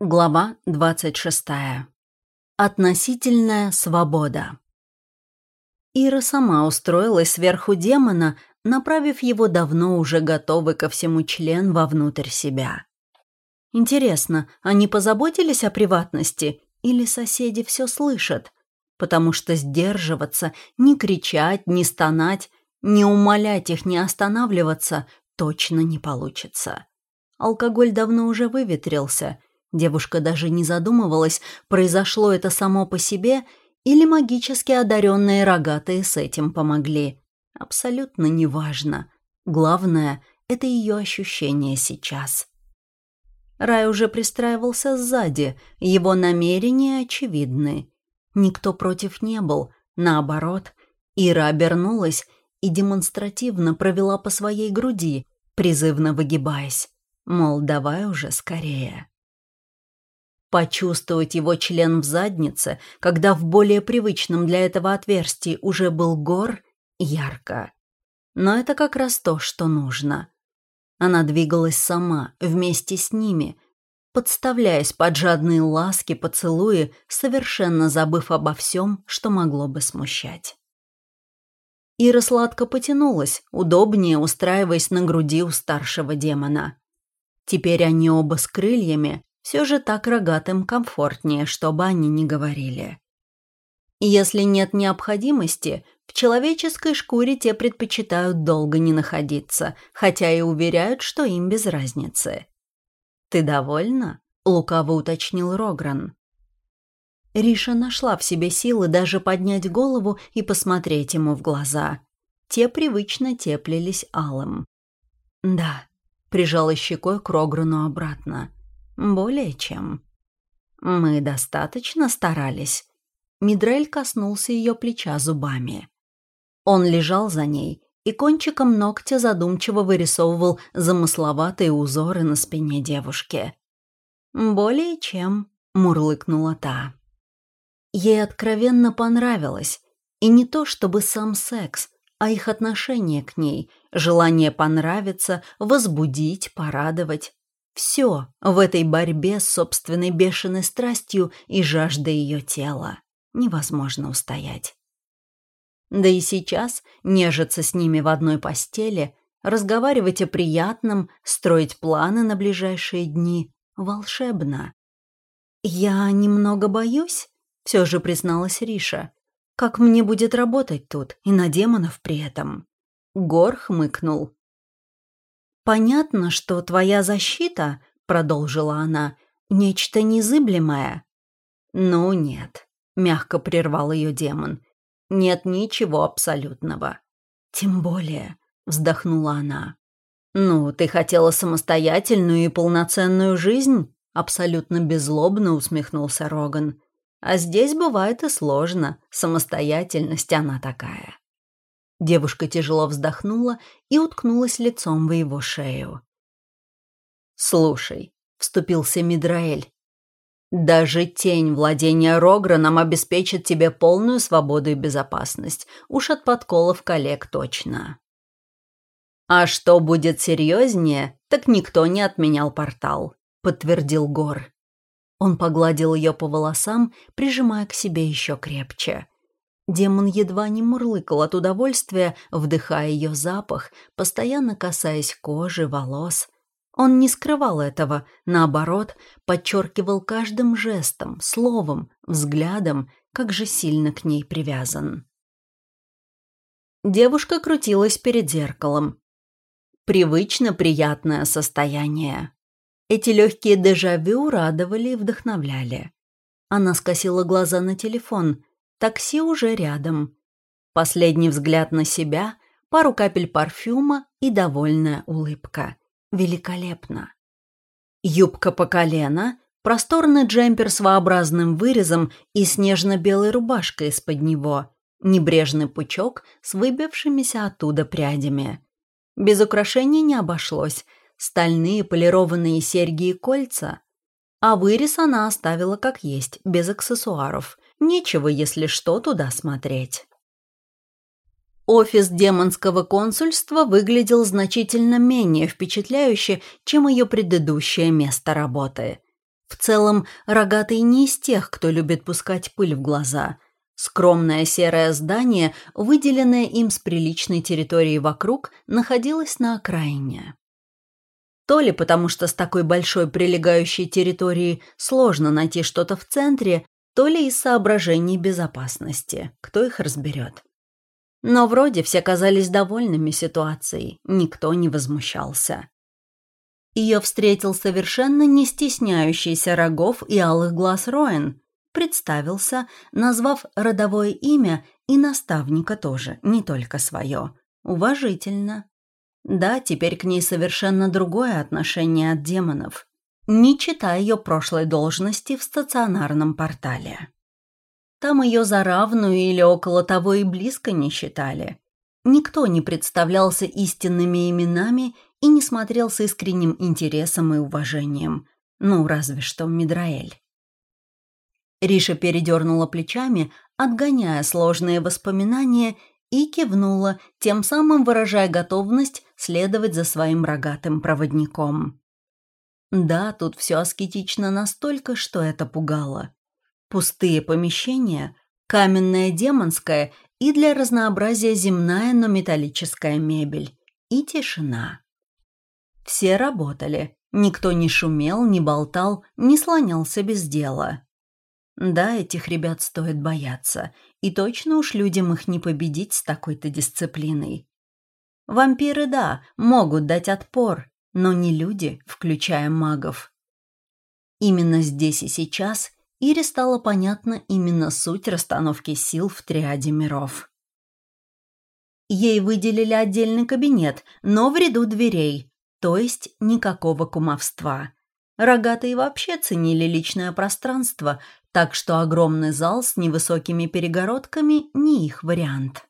Глава 26. Относительная свобода. Ира сама устроилась сверху демона, направив его давно уже готовый ко всему член вовнутрь себя. Интересно, они позаботились о приватности или соседи все слышат? Потому что сдерживаться, не кричать, не стонать, не умолять их не останавливаться точно не получится. Алкоголь давно уже выветрился – Девушка даже не задумывалась, произошло это само по себе или магически одаренные рогатые с этим помогли. Абсолютно неважно. Главное — это ее ощущение сейчас. Рай уже пристраивался сзади, его намерения очевидны. Никто против не был, наоборот. Ира обернулась и демонстративно провела по своей груди, призывно выгибаясь. Мол, давай уже скорее. Почувствовать его член в заднице, когда в более привычном для этого отверстии уже был гор, ярко. Но это как раз то, что нужно. Она двигалась сама, вместе с ними, подставляясь под жадные ласки, поцелуи, совершенно забыв обо всем, что могло бы смущать. Ира сладко потянулась, удобнее устраиваясь на груди у старшего демона. Теперь они оба с крыльями, все же так рогатым комфортнее, чтобы они не говорили. если нет необходимости, в человеческой шкуре те предпочитают долго не находиться, хотя и уверяют, что им без разницы. «Ты довольна?» — лукаво уточнил Рогран. Риша нашла в себе силы даже поднять голову и посмотреть ему в глаза. Те привычно теплились алым. «Да», — прижала щекой к Рограну обратно. «Более чем». «Мы достаточно старались». Мидрель коснулся ее плеча зубами. Он лежал за ней и кончиком ногтя задумчиво вырисовывал замысловатые узоры на спине девушки. «Более чем», — мурлыкнула та. Ей откровенно понравилось, и не то чтобы сам секс, а их отношение к ней, желание понравиться, возбудить, порадовать. Все в этой борьбе с собственной бешеной страстью и жаждой ее тела. Невозможно устоять. Да и сейчас нежиться с ними в одной постели, разговаривать о приятном, строить планы на ближайшие дни — волшебно. «Я немного боюсь», — все же призналась Риша. «Как мне будет работать тут, и на демонов при этом?» Гор хмыкнул. «Понятно, что твоя защита, — продолжила она, — нечто незыблемое». «Ну нет», — мягко прервал ее демон, — «нет ничего абсолютного». «Тем более», — вздохнула она. «Ну, ты хотела самостоятельную и полноценную жизнь?» Абсолютно беззлобно усмехнулся Роган. «А здесь бывает и сложно. Самостоятельность она такая». Девушка тяжело вздохнула и уткнулась лицом в его шею. «Слушай», — вступился Мидраэль, «даже тень владения Рограном обеспечит тебе полную свободу и безопасность. Уж от подколов коллег точно». «А что будет серьезнее, так никто не отменял портал», — подтвердил Гор. Он погладил ее по волосам, прижимая к себе еще крепче. Демон едва не мурлыкал от удовольствия, вдыхая ее запах, постоянно касаясь кожи, волос. Он не скрывал этого, наоборот, подчеркивал каждым жестом, словом, взглядом, как же сильно к ней привязан. Девушка крутилась перед зеркалом. Привычно приятное состояние. Эти легкие дежавю радовали и вдохновляли. Она скосила глаза на телефон – Такси уже рядом. Последний взгляд на себя, пару капель парфюма и довольная улыбка. Великолепно. Юбка по колено, просторный джемпер с своеобразным вырезом и снежно-белой рубашкой из-под него, небрежный пучок с выбившимися оттуда прядями. Без украшений не обошлось, стальные полированные серьги и кольца. А вырез она оставила как есть, без аксессуаров, Нечего, если что, туда смотреть. Офис демонского консульства выглядел значительно менее впечатляюще, чем ее предыдущее место работы. В целом, рогатый не из тех, кто любит пускать пыль в глаза. Скромное серое здание, выделенное им с приличной территории вокруг, находилось на окраине. То ли потому, что с такой большой прилегающей территорией сложно найти что-то в центре, то ли из соображений безопасности. Кто их разберет? Но вроде все казались довольными ситуацией, никто не возмущался. Ее встретил совершенно не стесняющийся рогов и алых глаз Роэн, представился, назвав родовое имя и наставника тоже, не только свое. Уважительно. Да, теперь к ней совершенно другое отношение от демонов, не читая ее прошлой должности в стационарном портале. Там ее за равную или около того и близко не считали. Никто не представлялся истинными именами и не смотрел с искренним интересом и уважением. Ну, разве что Мидраэль. Риша передернула плечами, отгоняя сложные воспоминания, и кивнула, тем самым выражая готовность следовать за своим рогатым проводником. Да, тут все аскетично настолько, что это пугало. Пустые помещения, каменная демонская и для разнообразия земная, но металлическая мебель. И тишина. Все работали. Никто не шумел, не болтал, не слонялся без дела. Да, этих ребят стоит бояться. И точно уж людям их не победить с такой-то дисциплиной. Вампиры, да, могут дать отпор, но не люди, включая магов. Именно здесь и сейчас Ире стало понятна именно суть расстановки сил в триаде миров. Ей выделили отдельный кабинет, но в ряду дверей, то есть никакого кумовства. Рогатые вообще ценили личное пространство, так что огромный зал с невысокими перегородками не их вариант.